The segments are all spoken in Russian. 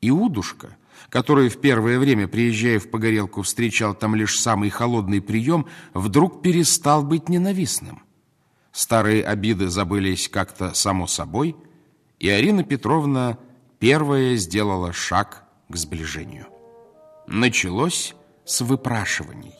Иудушка, который в первое время, приезжая в Погорелку, встречал там лишь самый холодный прием, вдруг перестал быть ненавистным. Старые обиды забылись как-то само собой, и Арина Петровна первая сделала шаг к сближению. Началось с выпрашиваний.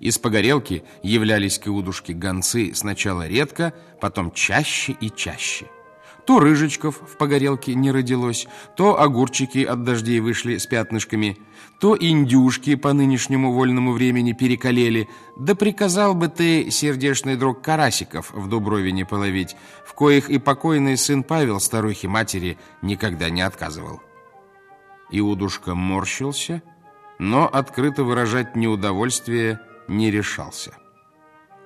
Из Погорелки являлись к Иудушке гонцы сначала редко, потом чаще и чаще – то рыжечков в погорелке не родилось, то огурчики от дождей вышли с пятнышками, то индюшки по нынешнему вольному времени перекалели. Да приказал бы ты, сердечный друг, карасиков в Дубровине половить, в коих и покойный сын Павел старухи матери никогда не отказывал. Иудушка морщился, но открыто выражать неудовольствие не решался.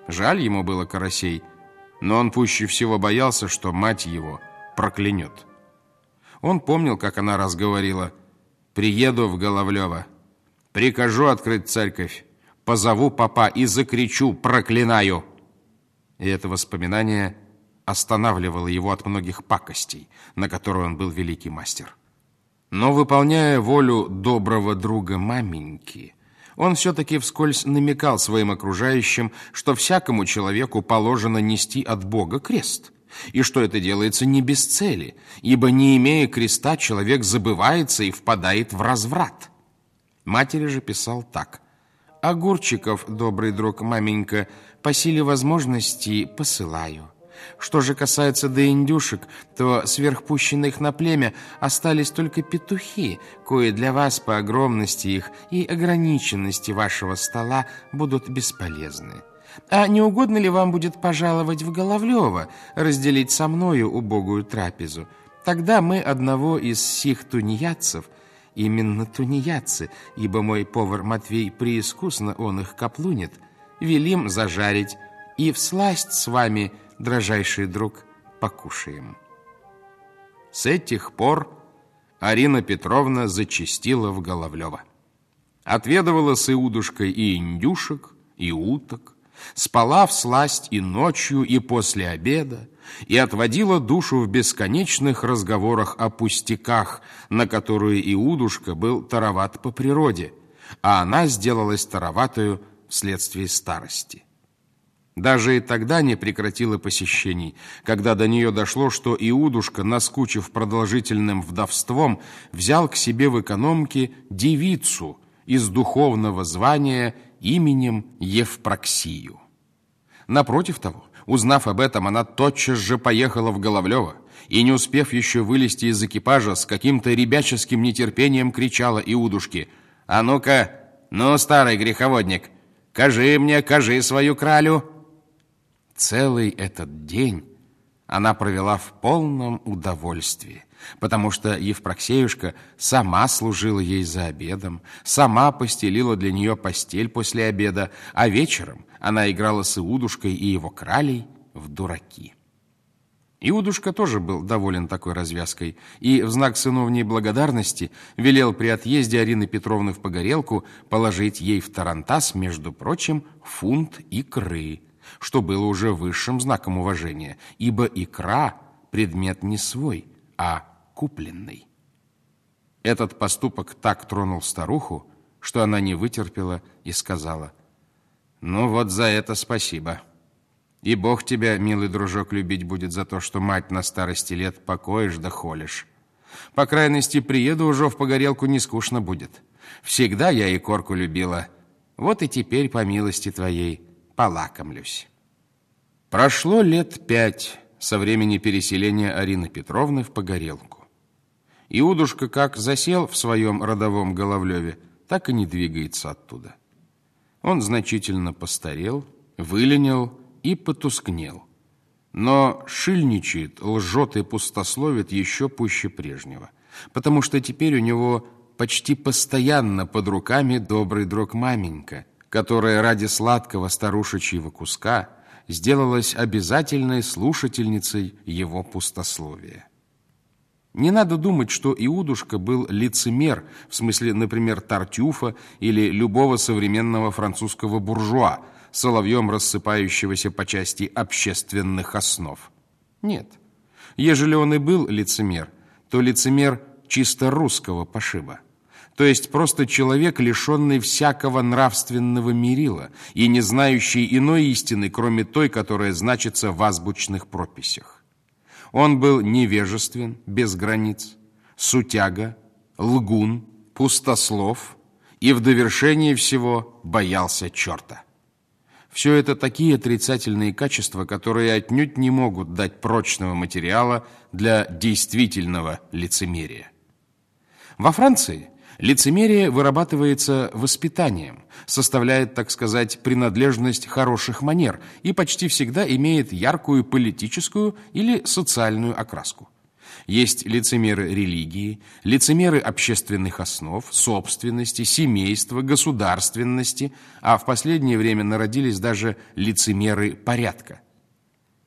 Жаль ему было карасей, но он пуще всего боялся, что мать его проклянет. Он помнил, как она раз говорила «Приеду в Головлево, прикажу открыть церковь, позову папа и закричу «Проклинаю!» И это воспоминание останавливало его от многих пакостей, на которые он был великий мастер. Но, выполняя волю доброго друга маменьки, он все-таки вскользь намекал своим окружающим, что всякому человеку положено нести от Бога крест, и что это делается не без цели, ибо, не имея креста, человек забывается и впадает в разврат. Матери же писал так. «Огурчиков, добрый друг, маменька, по силе возможностей посылаю». Что же касается до индюшек, то сверхпущенных на племя остались только петухи, кои для вас по огромности их и ограниченности вашего стола будут бесполезны. А не угодно ли вам будет пожаловать в Головлево, разделить со мною убогую трапезу? Тогда мы одного из сих тунеядцев, именно тунеядцы, ибо мой повар Матвей преискусно он их каплунит, велим зажарить, и всласть с вами – дрожайший друг, покушаем. С этих пор Арина Петровна зачастила в Головлево. Отведывала с Иудушкой и индюшек, и уток, спала в сласть и ночью, и после обеда, и отводила душу в бесконечных разговорах о пустяках, на которые Иудушка был тароват по природе, а она сделалась тароватою вследствие старости. Даже и тогда не прекратила посещений, когда до нее дошло, что Иудушка, наскучив продолжительным вдовством, взял к себе в экономке девицу из духовного звания именем Евпроксию. Напротив того, узнав об этом, она тотчас же поехала в Головлево и, не успев еще вылезти из экипажа, с каким-то ребяческим нетерпением кричала Иудушке «А ну-ка, ну, старый греховодник, кажи мне, кажи свою кралю!» Целый этот день она провела в полном удовольствии, потому что Евпроксеюшка сама служила ей за обедом, сама постелила для нее постель после обеда, а вечером она играла с Иудушкой и его кралей в дураки. Иудушка тоже был доволен такой развязкой и в знак сыновней благодарности велел при отъезде Арины Петровны в Погорелку положить ей в тарантас, между прочим, фунт икры – что было уже высшим знаком уважения, ибо икра – предмет не свой, а купленный. Этот поступок так тронул старуху, что она не вытерпела и сказала, «Ну вот за это спасибо. И Бог тебя, милый дружок, любить будет за то, что мать на старости лет покоишь да холишь. По крайности, приеду уже в Погорелку, не скучно будет. Всегда я и корку любила. Вот и теперь, по милости твоей, полакомлюсь. Прошло лет пять со времени переселения Арины Петровны в Погорелку. Иудушка как засел в своем родовом Головлеве, так и не двигается оттуда. Он значительно постарел, выленил и потускнел. Но шильничает, лжет и пустословит еще пуще прежнего, потому что теперь у него почти постоянно под руками добрый друг маменька – которая ради сладкого старушечьего куска сделалась обязательной слушательницей его пустословия. Не надо думать, что Иудушка был лицемер, в смысле, например, Тартюфа или любого современного французского буржуа, соловьем рассыпающегося по части общественных основ. Нет. Ежели он и был лицемер, то лицемер чисто русского пошиба. То есть просто человек, лишенный всякого нравственного мерила и не знающий иной истины, кроме той, которая значится в азбучных прописях. Он был невежествен, без границ, сутяга, лгун, пустослов и в довершении всего боялся черта. Все это такие отрицательные качества, которые отнюдь не могут дать прочного материала для действительного лицемерия. Во Франции лицемерие вырабатывается воспитанием, составляет, так сказать, принадлежность хороших манер и почти всегда имеет яркую политическую или социальную окраску. Есть лицемеры религии, лицемеры общественных основ, собственности, семейства, государственности, а в последнее время народились даже лицемеры порядка.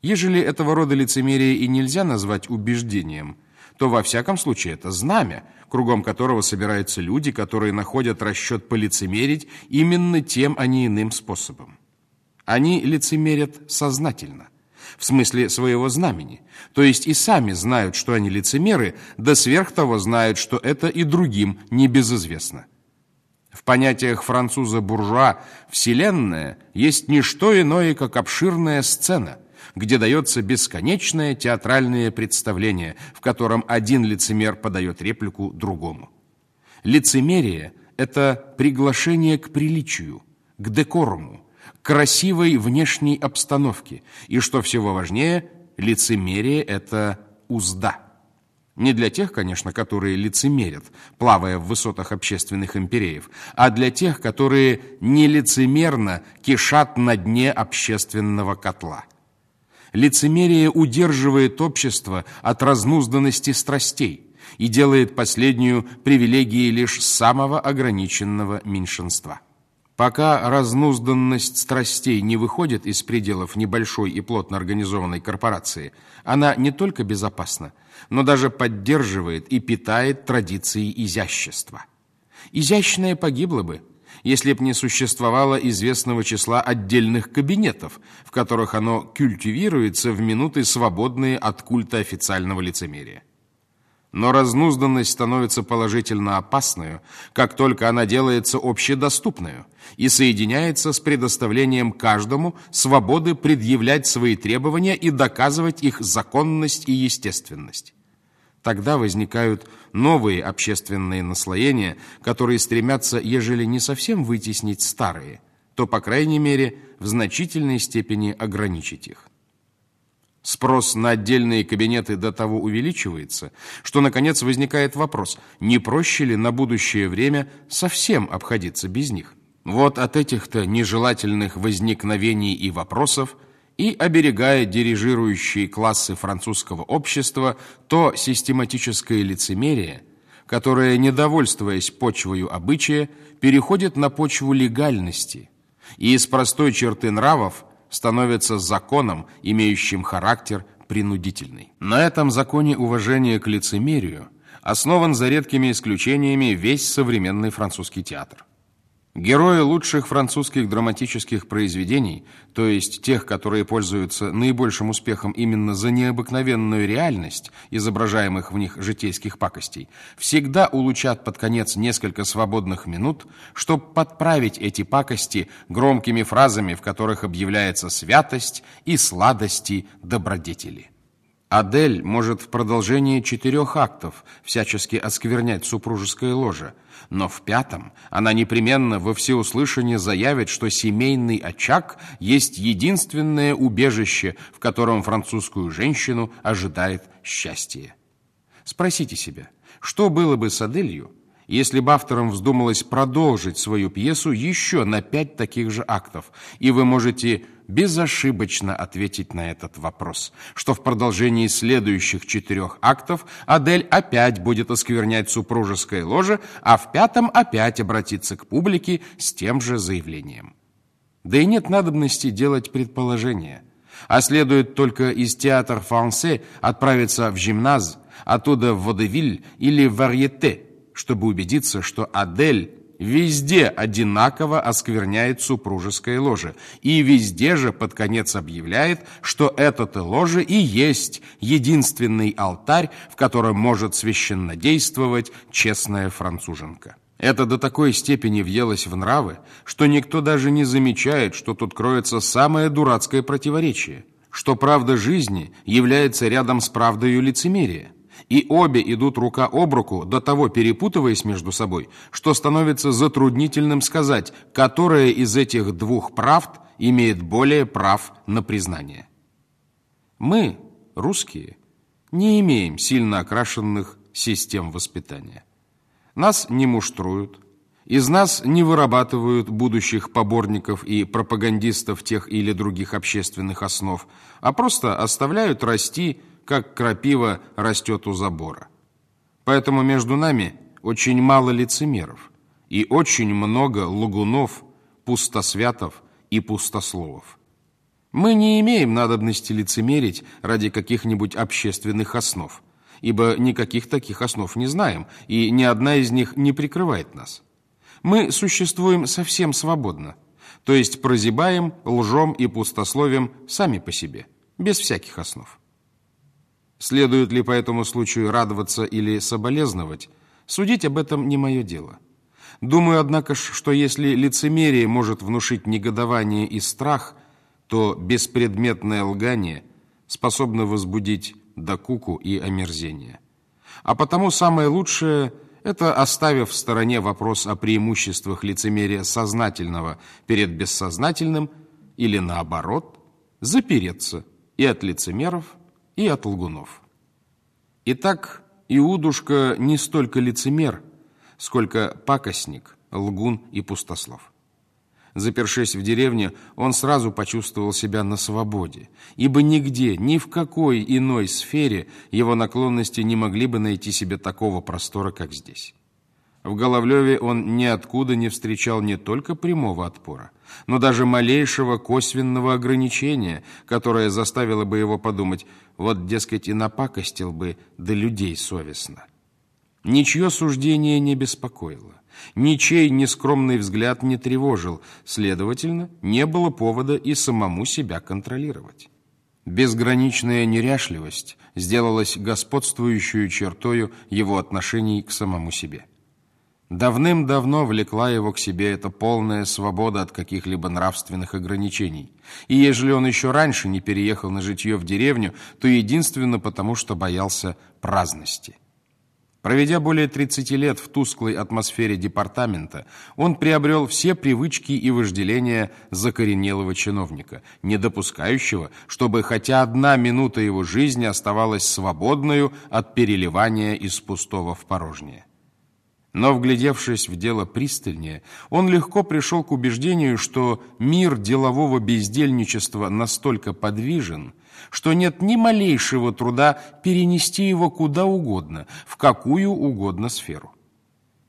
Ежели этого рода лицемерие и нельзя назвать убеждением, то во всяком случае это знамя, кругом которого собираются люди, которые находят расчет полицемерить именно тем, а не иным способом. Они лицемерят сознательно – в смысле своего знамени. То есть и сами знают, что они лицемеры, да сверх того знают, что это и другим небезызвестно. В понятиях француза-буржуа «вселенная» есть не что иное, как обширная сцена, где дается бесконечное театральное представление, в котором один лицемер подает реплику другому. Лицемерие – это приглашение к приличию, к декоруму, красивой внешней обстановке. И, что всего важнее, лицемерие – это узда. Не для тех, конечно, которые лицемерят, плавая в высотах общественных империев, а для тех, которые нелицемерно кишат на дне общественного котла. Лицемерие удерживает общество от разнузданности страстей и делает последнюю привилегией лишь самого ограниченного меньшинства. Пока разнузданность страстей не выходит из пределов небольшой и плотно организованной корпорации, она не только безопасна, но даже поддерживает и питает традиции изящества. Изящное погибло бы, если б не существовало известного числа отдельных кабинетов, в которых оно культивируется в минуты, свободные от культа официального лицемерия. Но разнузданность становится положительно опасной, как только она делается общедоступной и соединяется с предоставлением каждому свободы предъявлять свои требования и доказывать их законность и естественность. Тогда возникают новые общественные наслоения, которые стремятся, ежели не совсем вытеснить старые, то, по крайней мере, в значительной степени ограничить их. Спрос на отдельные кабинеты до того увеличивается, что, наконец, возникает вопрос, не проще ли на будущее время совсем обходиться без них? Вот от этих-то нежелательных возникновений и вопросов и оберегая дирижирующие классы французского общества то систематическое лицемерие, которое, недовольствуясь почвою обычая, переходит на почву легальности и из простой черты нравов становится законом, имеющим характер принудительный. На этом законе уважения к лицемерию основан за редкими исключениями весь современный французский театр. Герои лучших французских драматических произведений, то есть тех, которые пользуются наибольшим успехом именно за необыкновенную реальность изображаемых в них житейских пакостей, всегда улучат под конец несколько свободных минут, чтобы подправить эти пакости громкими фразами, в которых объявляется святость и сладости добродетели. Адель может в продолжении четырех актов всячески осквернять супружеское ложе, но в пятом она непременно во всеуслышание заявит, что семейный очаг есть единственное убежище, в котором французскую женщину ожидает счастье. Спросите себя, что было бы с Аделью, если бы авторам вздумалось продолжить свою пьесу еще на пять таких же актов, и вы можете безошибочно ответить на этот вопрос, что в продолжении следующих четырех актов Адель опять будет осквернять супружеское ложе, а в пятом опять обратиться к публике с тем же заявлением. Да и нет надобности делать предположения, а следует только из театра франсе отправиться в гимназ, оттуда в водевиль или в варьете, чтобы убедиться, что Адель везде одинаково оскверняет супружеское ложе, и везде же под конец объявляет, что это-то ложе и есть единственный алтарь, в котором может священнодействовать честная француженка. Это до такой степени въелось в нравы, что никто даже не замечает, что тут кроется самое дурацкое противоречие, что правда жизни является рядом с правдою лицемерия, и обе идут рука об руку, до того перепутываясь между собой, что становится затруднительным сказать, которая из этих двух правд имеет более прав на признание. Мы, русские, не имеем сильно окрашенных систем воспитания. Нас не муштруют, из нас не вырабатывают будущих поборников и пропагандистов тех или других общественных основ, а просто оставляют расти, как крапива растет у забора. Поэтому между нами очень мало лицемеров и очень много лгунов, пустосвятов и пустословов. Мы не имеем надобности лицемерить ради каких-нибудь общественных основ – ибо никаких таких основ не знаем, и ни одна из них не прикрывает нас. Мы существуем совсем свободно, то есть прозябаем, лжем и пустословием сами по себе, без всяких основ. Следует ли по этому случаю радоваться или соболезновать, судить об этом не мое дело. Думаю, однако, что если лицемерие может внушить негодование и страх, то беспредметное лгание способно возбудить докуку и омерзение. А потому самое лучшее – это, оставив в стороне вопрос о преимуществах лицемерия сознательного перед бессознательным, или наоборот, запереться и от лицемеров, и от лгунов. Итак, Иудушка не столько лицемер, сколько пакостник, лгун и пустослов. Запершись в деревне, он сразу почувствовал себя на свободе, ибо нигде, ни в какой иной сфере его наклонности не могли бы найти себе такого простора, как здесь. В Головлеве он ниоткуда не встречал не только прямого отпора, но даже малейшего косвенного ограничения, которое заставило бы его подумать, вот, дескать, и напакостил бы, да людей совестно. Ничье суждение не беспокоило. Ничей нескромный взгляд не тревожил, следовательно, не было повода и самому себя контролировать. Безграничная неряшливость сделалась господствующую чертою его отношений к самому себе. Давным-давно влекла его к себе эта полная свобода от каких-либо нравственных ограничений. И ежели он еще раньше не переехал на житье в деревню, то единственно потому, что боялся праздности. Проведя более 30 лет в тусклой атмосфере департамента, он приобрел все привычки и вожделения закоренелого чиновника, не допускающего, чтобы хотя одна минута его жизни оставалась свободную от переливания из пустого в порожнее. Но, вглядевшись в дело пристальнее, он легко пришел к убеждению, что мир делового бездельничества настолько подвижен, что нет ни малейшего труда перенести его куда угодно, в какую угодно сферу.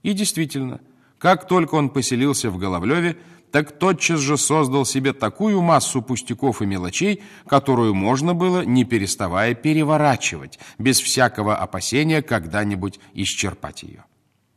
И действительно, как только он поселился в Головлеве, так тотчас же создал себе такую массу пустяков и мелочей, которую можно было, не переставая, переворачивать, без всякого опасения когда-нибудь исчерпать ее.